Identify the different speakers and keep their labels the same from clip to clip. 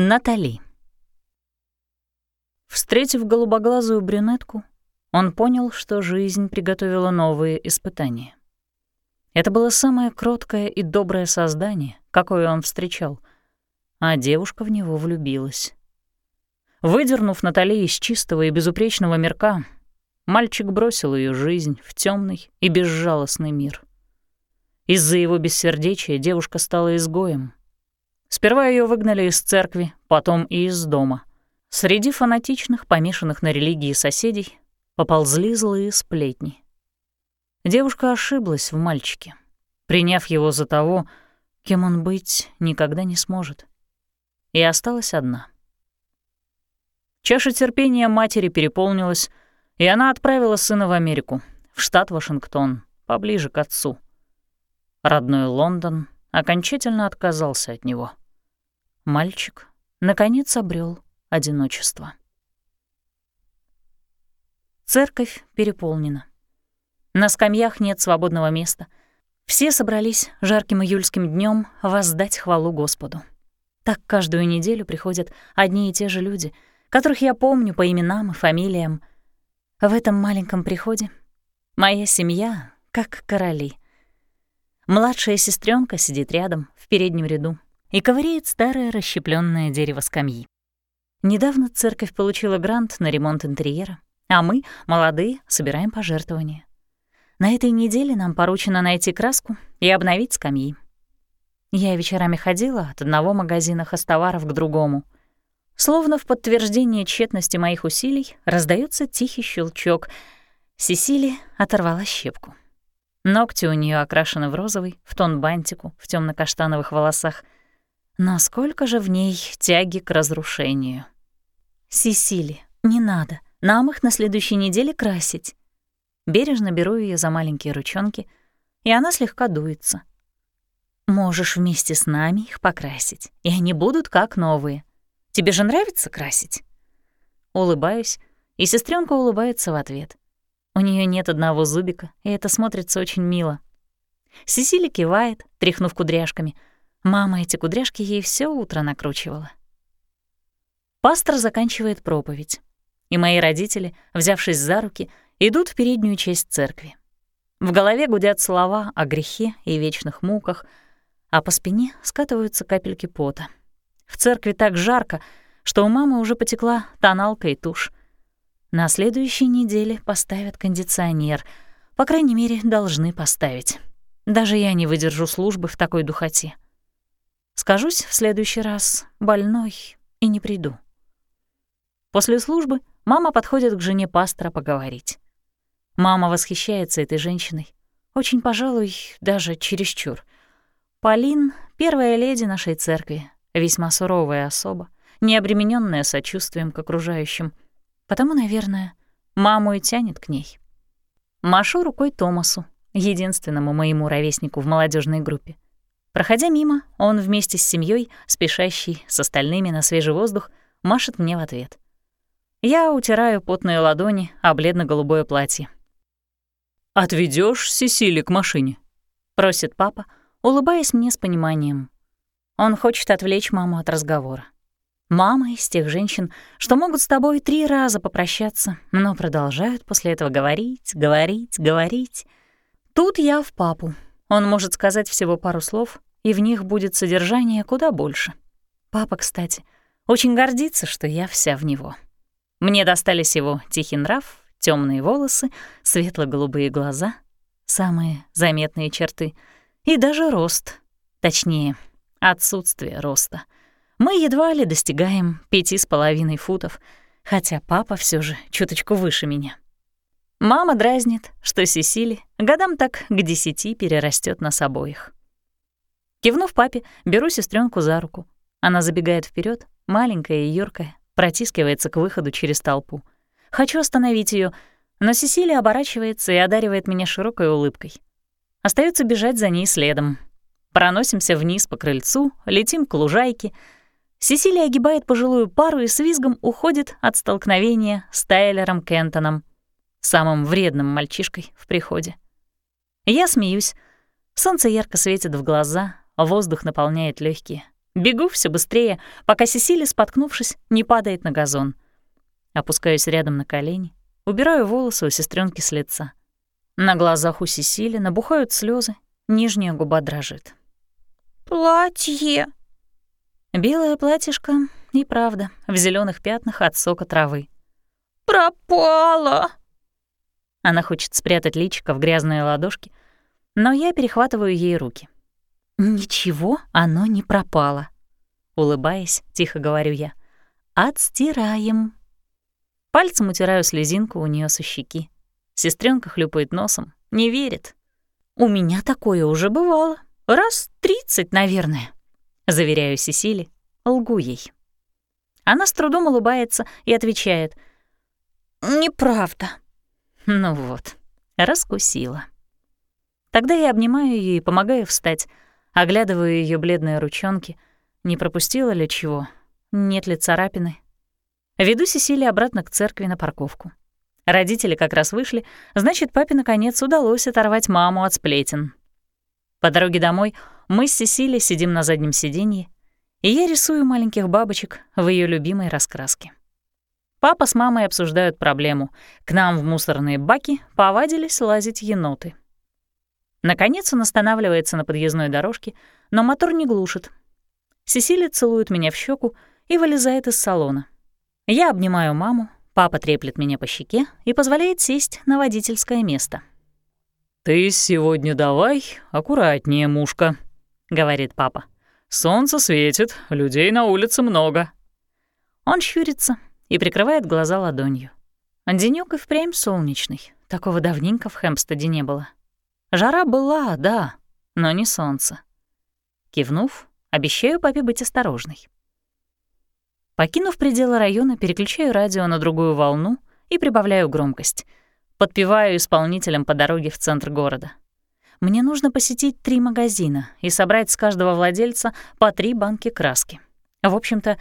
Speaker 1: Натали. Встретив голубоглазую брюнетку, он понял, что жизнь приготовила новые испытания. Это было самое кроткое и доброе создание, какое он встречал, а девушка в него влюбилась. Выдернув Натали из чистого и безупречного мирка, мальчик бросил ее жизнь в темный и безжалостный мир. Из-за его бессердечия девушка стала изгоем — Сперва ее выгнали из церкви, потом и из дома. Среди фанатичных, помешанных на религии соседей, поползли злые сплетни. Девушка ошиблась в мальчике, приняв его за того, кем он быть никогда не сможет. И осталась одна. Чаша терпения матери переполнилась, и она отправила сына в Америку, в штат Вашингтон, поближе к отцу. Родной Лондон окончательно отказался от него. Мальчик, наконец, обрел одиночество. Церковь переполнена. На скамьях нет свободного места. Все собрались жарким июльским днем воздать хвалу Господу. Так каждую неделю приходят одни и те же люди, которых я помню по именам и фамилиям. В этом маленьком приходе моя семья как короли — Младшая сестренка сидит рядом, в переднем ряду, и ковыряет старое расщепленное дерево скамьи. Недавно церковь получила грант на ремонт интерьера, а мы, молодые, собираем пожертвования. На этой неделе нам поручено найти краску и обновить скамьи. Я вечерами ходила от одного магазина хостоваров к другому. Словно в подтверждение тщетности моих усилий раздается тихий щелчок. Сесили оторвала щепку. Ногти у нее окрашены в розовый, в тон бантику, в темно каштановых волосах. Но сколько же в ней тяги к разрушению. «Сесили, не надо, нам их на следующей неделе красить». Бережно беру ее за маленькие ручонки, и она слегка дуется. «Можешь вместе с нами их покрасить, и они будут как новые. Тебе же нравится красить?» Улыбаюсь, и сестренка улыбается в ответ — у нее нет одного зубика, и это смотрится очень мило. Сесили кивает, тряхнув кудряшками. Мама эти кудряшки ей все утро накручивала. Пастор заканчивает проповедь, и мои родители, взявшись за руки, идут в переднюю часть церкви. В голове гудят слова о грехе и вечных муках, а по спине скатываются капельки пота. В церкви так жарко, что у мамы уже потекла тоналка и тушь. На следующей неделе поставят кондиционер. По крайней мере, должны поставить. Даже я не выдержу службы в такой духоте. Скажусь в следующий раз больной и не приду. После службы мама подходит к жене пастора поговорить. Мама восхищается этой женщиной. Очень, пожалуй, даже чересчур. Полин — первая леди нашей церкви, весьма суровая особа, не обремененная сочувствием к окружающим — Потому, наверное, маму и тянет к ней. Машу рукой Томасу, единственному моему ровеснику в молодежной группе. Проходя мимо, он вместе с семьей, спешащий с остальными на свежий воздух, машет мне в ответ. Я утираю потные ладони о бледно-голубое платье.
Speaker 2: Отведешь Сесили к машине?»
Speaker 1: — просит папа, улыбаясь мне с пониманием. Он хочет отвлечь маму от разговора. Мама из тех женщин, что могут с тобой три раза попрощаться, но продолжают после этого говорить, говорить, говорить. Тут я в папу. Он может сказать всего пару слов, и в них будет содержание куда больше. Папа, кстати, очень гордится, что я вся в него. Мне достались его тихий нрав, темные волосы, светло-голубые глаза, самые заметные черты, и даже рост, точнее, отсутствие роста — мы едва ли достигаем пяти с половиной футов, хотя папа все же чуточку выше меня. Мама дразнит, что Сесили годам так к десяти перерастет нас обоих. Кивнув папе, беру сестренку за руку. Она забегает вперед, маленькая и юркая, протискивается к выходу через толпу. Хочу остановить ее, но Сесилия оборачивается и одаривает меня широкой улыбкой. Остается бежать за ней следом. Проносимся вниз по крыльцу, летим к лужайке — Сесилия огибает пожилую пару и с визгом уходит от столкновения с Тайлером Кентоном, самым вредным мальчишкой в приходе. Я смеюсь. Солнце ярко светит в глаза, воздух наполняет легкие. Бегу все быстрее, пока Сесилия, споткнувшись, не падает на газон. Опускаюсь рядом на колени, убираю волосы у сестренки с лица. На глазах у Сесили набухают слезы, нижняя губа дрожит.
Speaker 3: «Платье!»
Speaker 1: Белое платьишко и правда в зеленых пятнах от сока травы.
Speaker 3: «Пропало!»
Speaker 1: Она хочет спрятать личико в грязные ладошки, но я перехватываю ей руки. «Ничего, оно не пропало», — улыбаясь, тихо говорю я. «Отстираем». Пальцем утираю слезинку у нее со щеки. Сестренка хлюпает носом, не верит. «У меня такое уже бывало. Раз тридцать, наверное», — заверяю Сесили, лгу ей. Она с трудом улыбается и отвечает.
Speaker 3: «Неправда».
Speaker 1: Ну вот, раскусила. Тогда я обнимаю ее и помогаю встать, оглядываю ее бледные ручонки, не пропустила ли чего, нет ли царапины. Веду Сесили обратно к церкви на парковку. Родители как раз вышли, значит, папе наконец удалось оторвать маму от сплетен. По дороге домой мы с Сесилией сидим на заднем сиденье, и я рисую маленьких бабочек в ее любимой раскраске. Папа с мамой обсуждают проблему. К нам в мусорные баки повадились лазить еноты. Наконец он останавливается на подъездной дорожке, но мотор не глушит. Сесилия целует меня в щеку и вылезает из салона. Я обнимаю маму, папа треплет меня по щеке и позволяет сесть на водительское место.
Speaker 2: «Ты сегодня давай аккуратнее, мушка», — говорит папа. «Солнце светит, людей на улице много».
Speaker 1: Он щурится, и прикрывает глаза ладонью. Денёк и впрямь солнечный. Такого давненько в Хэмпстеде не было. Жара была, да, но не солнце. Кивнув, обещаю папе быть осторожной. Покинув пределы района, переключаю радио на другую волну и прибавляю громкость. Подпеваю исполнителям по дороге в центр города. Мне нужно посетить три магазина и собрать с каждого владельца по три банки краски. В общем-то,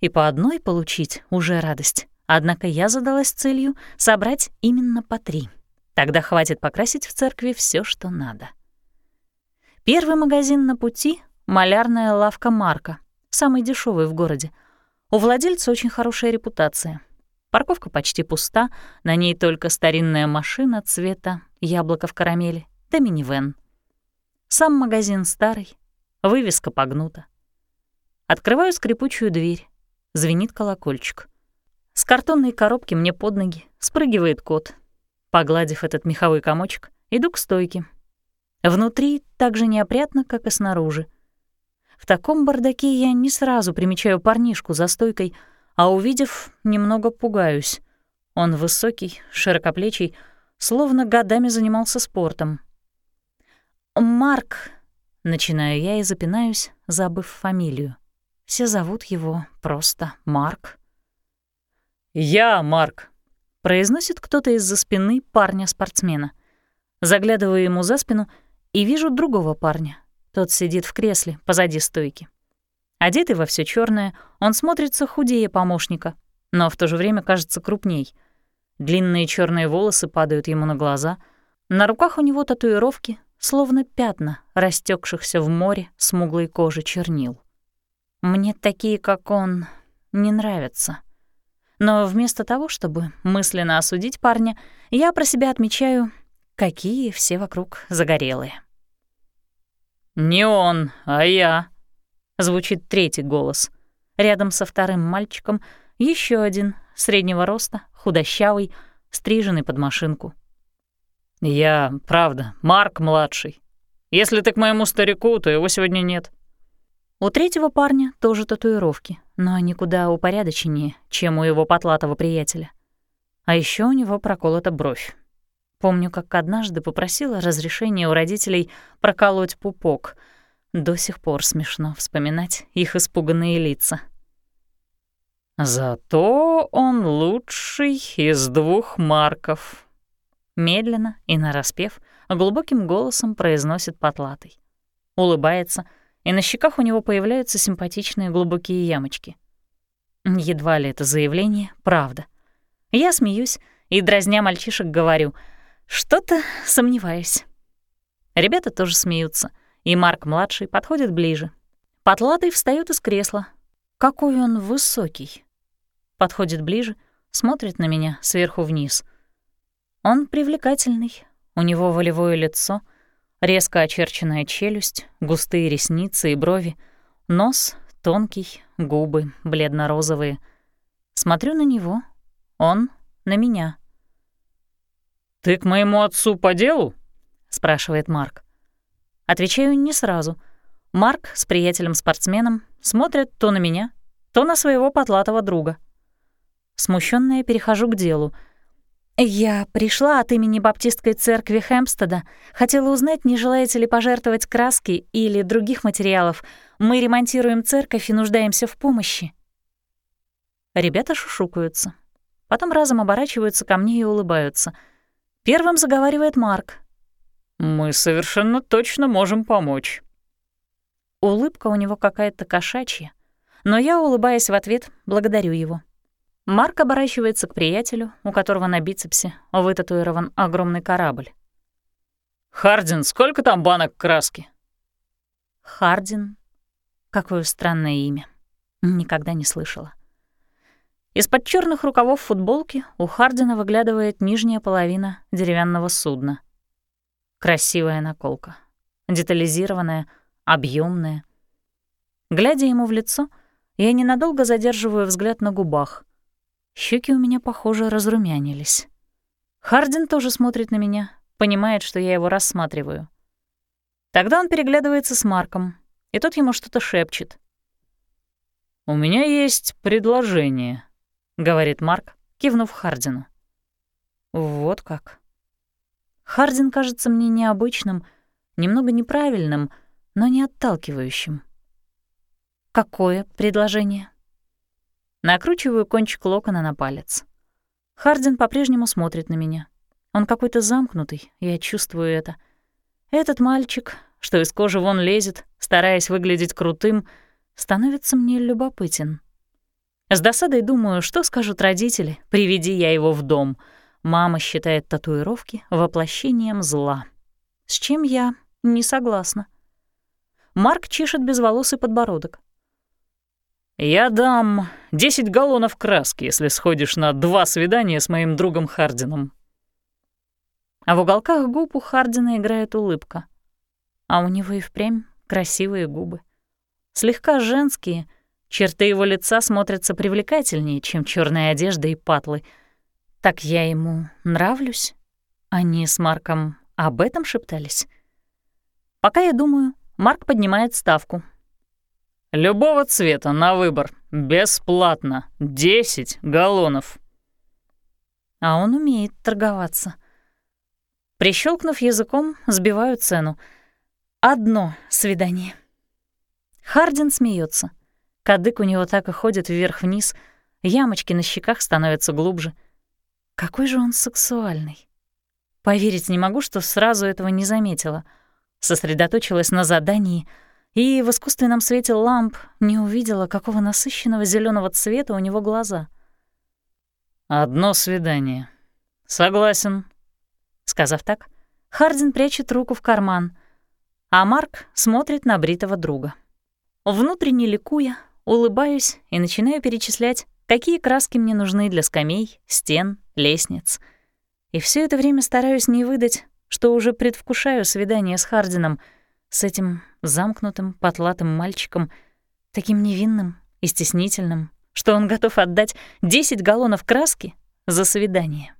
Speaker 1: и по одной получить уже радость. Однако я задалась целью собрать именно по три. Тогда хватит покрасить в церкви все, что надо. Первый магазин на пути — малярная лавка Марка, самый дешевый в городе. У владельца очень хорошая репутация. Парковка почти пуста, на ней только старинная машина цвета яблоко в карамели да минивэн. Сам магазин старый, вывеска погнута. Открываю скрипучую дверь. Звенит колокольчик. С картонной коробки мне под ноги спрыгивает кот. Погладив этот меховой комочек, иду к стойке. Внутри так же неопрятно, как и снаружи. В таком бардаке я не сразу примечаю парнишку за стойкой, а увидев, немного пугаюсь. Он высокий, широкоплечий, словно годами занимался спортом. «Марк», — начинаю я и запинаюсь, забыв фамилию. Все зовут его просто Марк.
Speaker 2: «Я Марк», —
Speaker 1: произносит кто-то из-за спины парня-спортсмена. Заглядываю ему за спину и вижу другого парня. Тот сидит в кресле позади стойки. Одетый во все черное, он смотрится худее помощника, но в то же время кажется крупней. Длинные черные волосы падают ему на глаза. На руках у него татуировки, словно пятна, растекшихся в море смуглой кожи чернил. Мне такие, как он, не нравятся. Но вместо того, чтобы мысленно осудить парня, я про себя отмечаю, какие все вокруг загорелые.
Speaker 2: «Не он, а я», —
Speaker 1: звучит третий голос. Рядом со вторым мальчиком еще один, среднего роста, худощавый, стриженный под машинку.
Speaker 2: «Я, правда, Марк-младший. Если ты к моему старику, то его сегодня нет».
Speaker 1: У третьего парня тоже татуировки, но они куда упорядоченнее, чем у его потлатого приятеля. А еще у него проколота бровь. Помню, как однажды попросила разрешения у родителей проколоть пупок. До сих пор смешно вспоминать их испуганные лица.
Speaker 2: «Зато он лучший из двух марков», — медленно и нараспев глубоким голосом произносит потлатый.
Speaker 1: Улыбается — и на щеках у него появляются симпатичные глубокие ямочки. Едва ли это заявление — правда. Я смеюсь и, дразня мальчишек, говорю, что-то сомневаюсь. Ребята тоже смеются, и Марк-младший подходит ближе. Потлатый встает из кресла. Какой он высокий. Подходит ближе, смотрит на меня сверху вниз. Он привлекательный, у него волевое лицо, резко очерченная челюсть, густые ресницы и брови, нос тонкий, губы бледно-розовые. Смотрю на него, он на меня.
Speaker 2: «Ты к моему отцу по делу?»
Speaker 1: — спрашивает Марк. Отвечаю не сразу. Марк с приятелем-спортсменом смотрят то на меня, то на своего потлатого друга. Смущенная перехожу к делу — «Я пришла от имени Баптистской церкви Хэмпстеда. Хотела узнать, не желаете ли пожертвовать краски или других материалов. Мы ремонтируем церковь и нуждаемся в помощи». Ребята шушукаются. Потом разом оборачиваются ко мне и улыбаются. Первым заговаривает Марк.
Speaker 2: «Мы совершенно точно можем помочь».
Speaker 1: Улыбка у него какая-то кошачья, но я, улыбаясь в ответ, благодарю его. Марк оборачивается к приятелю, у которого на бицепсе вытатуирован огромный корабль.
Speaker 2: «Хардин, сколько там банок краски?»
Speaker 1: «Хардин? Какое странное имя. Никогда не слышала». Из-под черных рукавов футболки у Хардина выглядывает нижняя половина деревянного судна. Красивая наколка, детализированная, объемная. Глядя ему в лицо, я ненадолго задерживаю взгляд на губах. Щеки у меня, похоже, разрумянились. Хардин тоже смотрит на меня, понимает, что я его рассматриваю. Тогда он переглядывается с Марком, и тот ему что-то шепчет.
Speaker 2: «У меня есть предложение», — говорит Марк, кивнув Хардину.
Speaker 1: «Вот как». Хардин кажется мне необычным, немного неправильным, но не отталкивающим. «Какое предложение?» Накручиваю кончик локона на палец. Хардин по-прежнему смотрит на меня. Он какой-то замкнутый, я чувствую это. Этот мальчик, что из кожи вон лезет, стараясь выглядеть крутым, становится мне любопытен. С досадой думаю, что скажут родители, приведи я его в дом. Мама считает татуировки воплощением зла. С чем я не согласна. Марк чешет безволосый подбородок.
Speaker 2: «Я дам 10 галлонов краски, если сходишь на два свидания с моим другом Хардином».
Speaker 1: А в уголках губ у Хардина играет улыбка. А у него и впрямь красивые губы. Слегка женские, черты его лица смотрятся привлекательнее, чем черная одежда и патлы. Так я ему нравлюсь? Они с Марком об этом шептались? Пока я думаю, Марк поднимает ставку,
Speaker 2: Любого цвета на выбор. Бесплатно. 10 галлонов.
Speaker 1: А он умеет торговаться. Прищелкнув языком, сбиваю цену. Одно свидание. Хардин смеется. Кадык у него так и ходит вверх-вниз, ямочки на щеках становятся глубже. Какой же он сексуальный. Поверить не могу, что сразу этого не заметила. Сосредоточилась на задании — и в искусственном свете ламп не увидела, какого насыщенного зеленого цвета у него глаза.
Speaker 2: «Одно свидание. Согласен».
Speaker 1: Сказав так, Хардин прячет руку в карман, а Марк смотрит на бритого друга. Внутренне ликуя, улыбаюсь и начинаю перечислять, какие краски мне нужны для скамей, стен, лестниц. И все это время стараюсь не выдать, что уже предвкушаю свидание с Хардином — с этим замкнутым, потлатым мальчиком, таким невинным и стеснительным, что он готов отдать 10 галлонов краски за свидание.